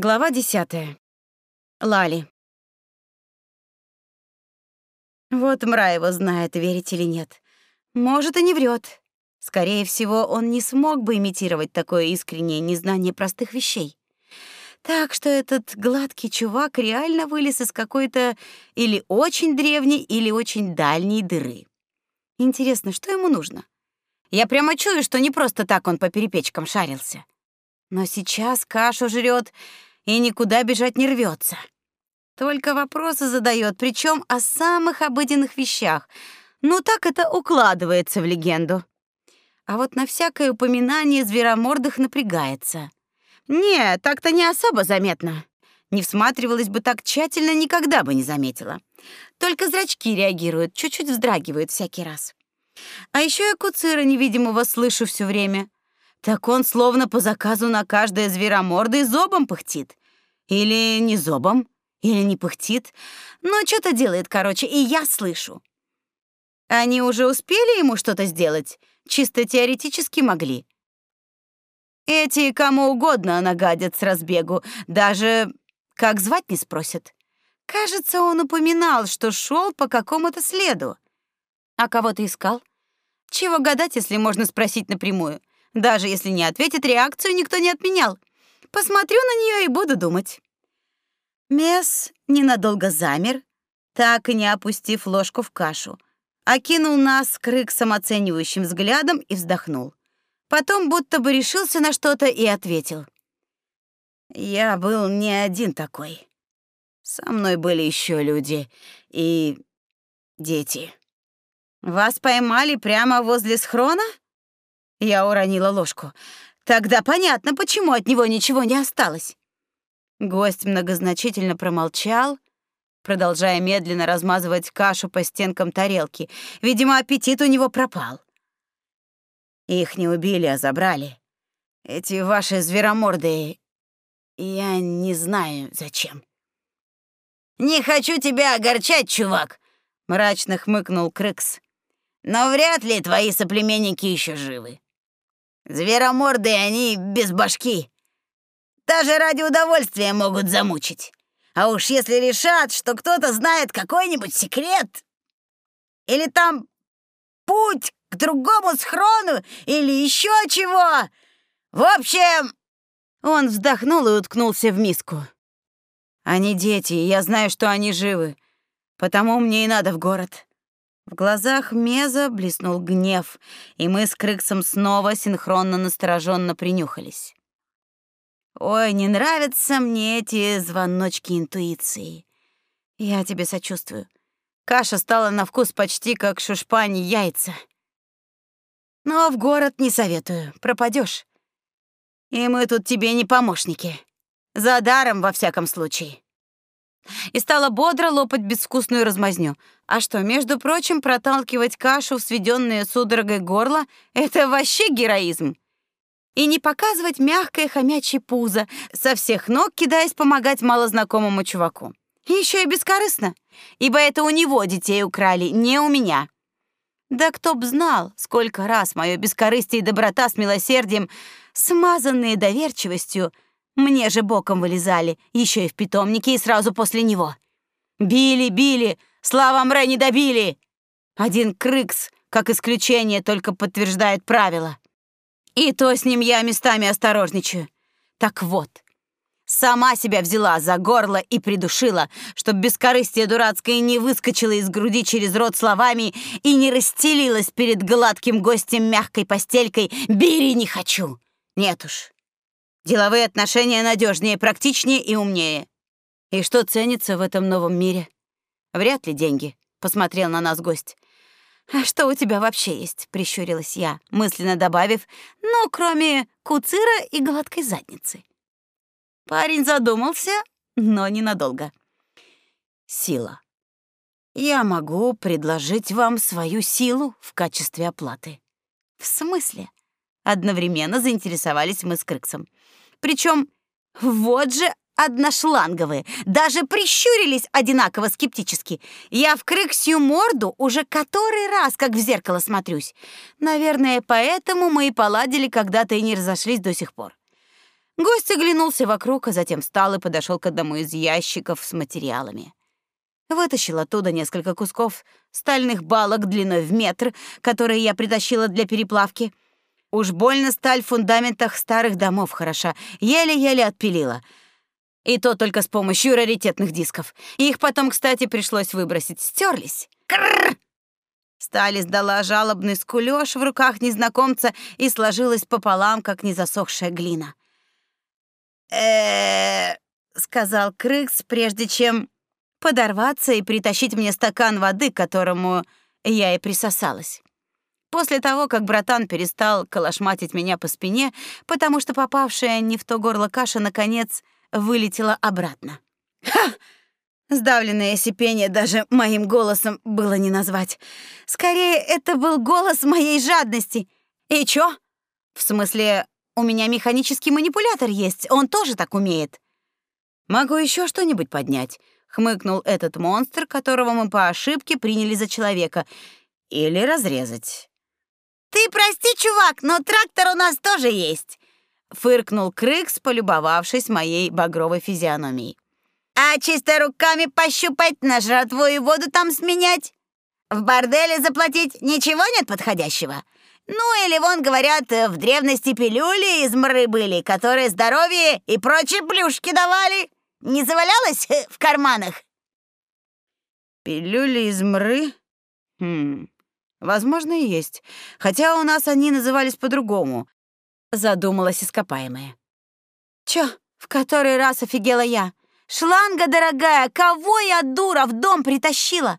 Глава десятая. Лали. Вот Мра его знает, верить или нет. Может, и не врет. Скорее всего, он не смог бы имитировать такое искреннее незнание простых вещей. Так что этот гладкий чувак реально вылез из какой-то или очень древней, или очень дальней дыры. Интересно, что ему нужно? Я прямо чую, что не просто так он по перепечкам шарился. Но сейчас кашу жрет и никуда бежать не рвется. Только вопросы задает, причем о самых обыденных вещах. Ну так это укладывается в легенду. А вот на всякое упоминание зверомордых напрягается. Не, так-то не особо заметно. Не всматривалась бы так тщательно, никогда бы не заметила. Только зрачки реагируют, чуть-чуть вздрагивают всякий раз. А еще я куцира невидимого слышу все время. Так он словно по заказу на каждое зверомордое зобом пыхтит. Или не зобом, или не пыхтит. Но что-то делает, короче, и я слышу. Они уже успели ему что-то сделать? Чисто теоретически могли. Эти кому угодно нагадят с разбегу, даже как звать не спросят. Кажется, он упоминал, что шел по какому-то следу. А кого ты искал? Чего гадать, если можно спросить напрямую? Даже если не ответит, реакцию никто не отменял. Посмотрю на нее и буду думать. Мес ненадолго замер, так и не опустив ложку в кашу, окинул нас крык самооценивающим взглядом и вздохнул. Потом будто бы решился на что-то и ответил. «Я был не один такой. Со мной были еще люди и дети. Вас поймали прямо возле схрона?» Я уронила ложку. Тогда понятно, почему от него ничего не осталось. Гость многозначительно промолчал, продолжая медленно размазывать кашу по стенкам тарелки. Видимо, аппетит у него пропал. Их не убили, а забрали. Эти ваши зверомордые... Я не знаю, зачем. «Не хочу тебя огорчать, чувак», — мрачно хмыкнул Крыкс. «Но вряд ли твои соплеменники еще живы. Звероморды они без башки. Даже ради удовольствия могут замучить. А уж если решат, что кто-то знает какой-нибудь секрет, или там путь к другому схрону, или еще чего. В общем, он вздохнул и уткнулся в миску. Они дети, и я знаю, что они живы. Потому мне и надо в город. В глазах Меза блеснул гнев, и мы с Крыксом снова синхронно настороженно принюхались. Ой, не нравятся мне эти звоночки интуиции. Я тебе сочувствую. Каша стала на вкус почти как шушпани яйца. Но в город не советую, пропадешь. И мы тут тебе не помощники. За даром во всяком случае и стала бодро лопать безвкусную размазню. А что, между прочим, проталкивать кашу в сведенное судорогой горло — это вообще героизм. И не показывать мягкое хомячье пузо, со всех ног кидаясь помогать малознакомому чуваку. Еще и бескорыстно, ибо это у него детей украли, не у меня. Да кто б знал, сколько раз мое бескорыстие и доброта с милосердием, смазанные доверчивостью, мне же боком вылезали, еще и в питомнике, и сразу после него. Били, били, слава Мре не добили. Один крыкс, как исключение, только подтверждает правило. И то с ним я местами осторожничаю. Так вот, сама себя взяла за горло и придушила, чтоб бескорыстие дурацкое не выскочило из груди через рот словами и не расстелилось перед гладким гостем мягкой постелькой «Бери не хочу!» Нет уж, Деловые отношения надежнее, практичнее и умнее. И что ценится в этом новом мире? Вряд ли деньги, посмотрел на нас гость. А что у тебя вообще есть? прищурилась я, мысленно добавив: "Ну, кроме куцира и гладкой задницы". Парень задумался, но ненадолго. Сила. Я могу предложить вам свою силу в качестве оплаты. В смысле? Одновременно заинтересовались мы с Крыксом. Причем вот же одношланговые, даже прищурились одинаково скептически. Я в крыксью морду уже который раз как в зеркало смотрюсь. Наверное, поэтому мы и поладили когда-то и не разошлись до сих пор. Гость оглянулся вокруг, а затем встал и подошел к одному из ящиков с материалами. Вытащил оттуда несколько кусков стальных балок длиной в метр, которые я притащила для переплавки. Уж больно сталь в фундаментах старых домов хороша, еле-еле отпилила. И то только с помощью раритетных дисков. Их потом, кстати, пришлось выбросить, стерлись. Крррр! Сталь издала жалобный скулёж в руках незнакомца и сложилась пополам, как незасохшая глина э сказал Крыкс, прежде чем подорваться и притащить мне стакан воды, к которому я и присосалась. После того, как братан перестал колошматить меня по спине, потому что попавшая не в то горло каша наконец вылетела обратно. Ха! Сдавленное сипение даже моим голосом было не назвать. Скорее, это был голос моей жадности. И чё? В смысле, у меня механический манипулятор есть, он тоже так умеет. Могу еще что-нибудь поднять, хмыкнул этот монстр, которого мы по ошибке приняли за человека, или разрезать. Ты прости, чувак, но трактор у нас тоже есть, фыркнул Крыкс, полюбовавшись моей багровой физиономией. А чисто руками пощупать, на жратву и воду там сменять? В борделе заплатить ничего нет подходящего? Ну или вон, говорят, в древности пилюли из мры были, которые здоровье и прочие плюшки давали. Не завалялось в карманах? Пилюли из мры? Хм, возможно, и есть. Хотя у нас они назывались по-другому. Задумалась ископаемая. Чё, в который раз офигела я? Шланга дорогая, кого я, дура, в дом притащила?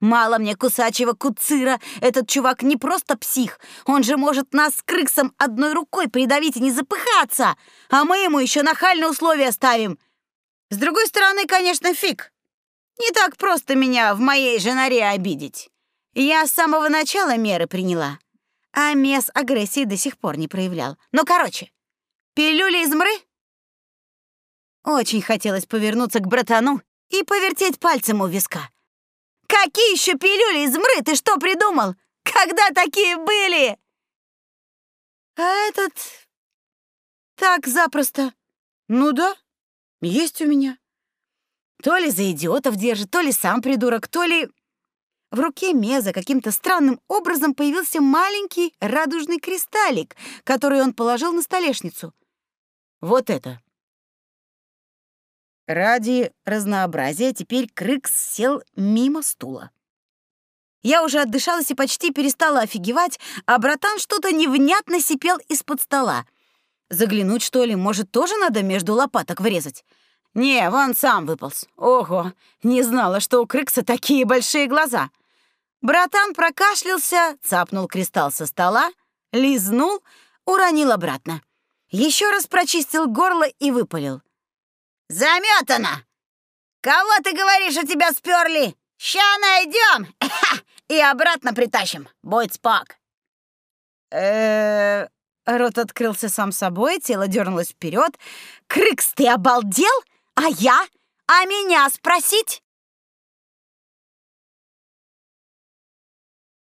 Мало мне кусачего куцира, этот чувак не просто псих, он же может нас с крысом одной рукой придавить и не запыхаться, а мы ему еще нахальные условия ставим. С другой стороны, конечно, фиг. Не так просто меня в моей же норе обидеть. Я с самого начала меры приняла, а мес агрессии до сих пор не проявлял. Ну, короче, пилюли из мры? Очень хотелось повернуться к братану и повертеть пальцем у виска. Какие еще пилюли из мры? Ты что придумал? Когда такие были? А этот... Так запросто. Ну да, есть у меня. То ли за идиотов держит, то ли сам придурок, то ли... В руке Меза каким-то странным образом появился маленький радужный кристаллик, который он положил на столешницу. Вот это. Ради разнообразия теперь Крыкс сел мимо стула. Я уже отдышалась и почти перестала офигевать, а братан что-то невнятно сипел из-под стола. Заглянуть, что ли, может, тоже надо между лопаток врезать? Не, вон сам выполз. Ого, не знала, что у Крыкса такие большие глаза. Братан прокашлялся, цапнул кристалл со стола, лизнул, уронил обратно. Еще раз прочистил горло и выпалил. Заметано! Кого ты говоришь, у тебя сперли? Ща найдем и обратно притащим. Будь спок. Э, рот открылся сам собой, тело дернулось вперед. Крыкс, ты обалдел? А я? А меня спросить?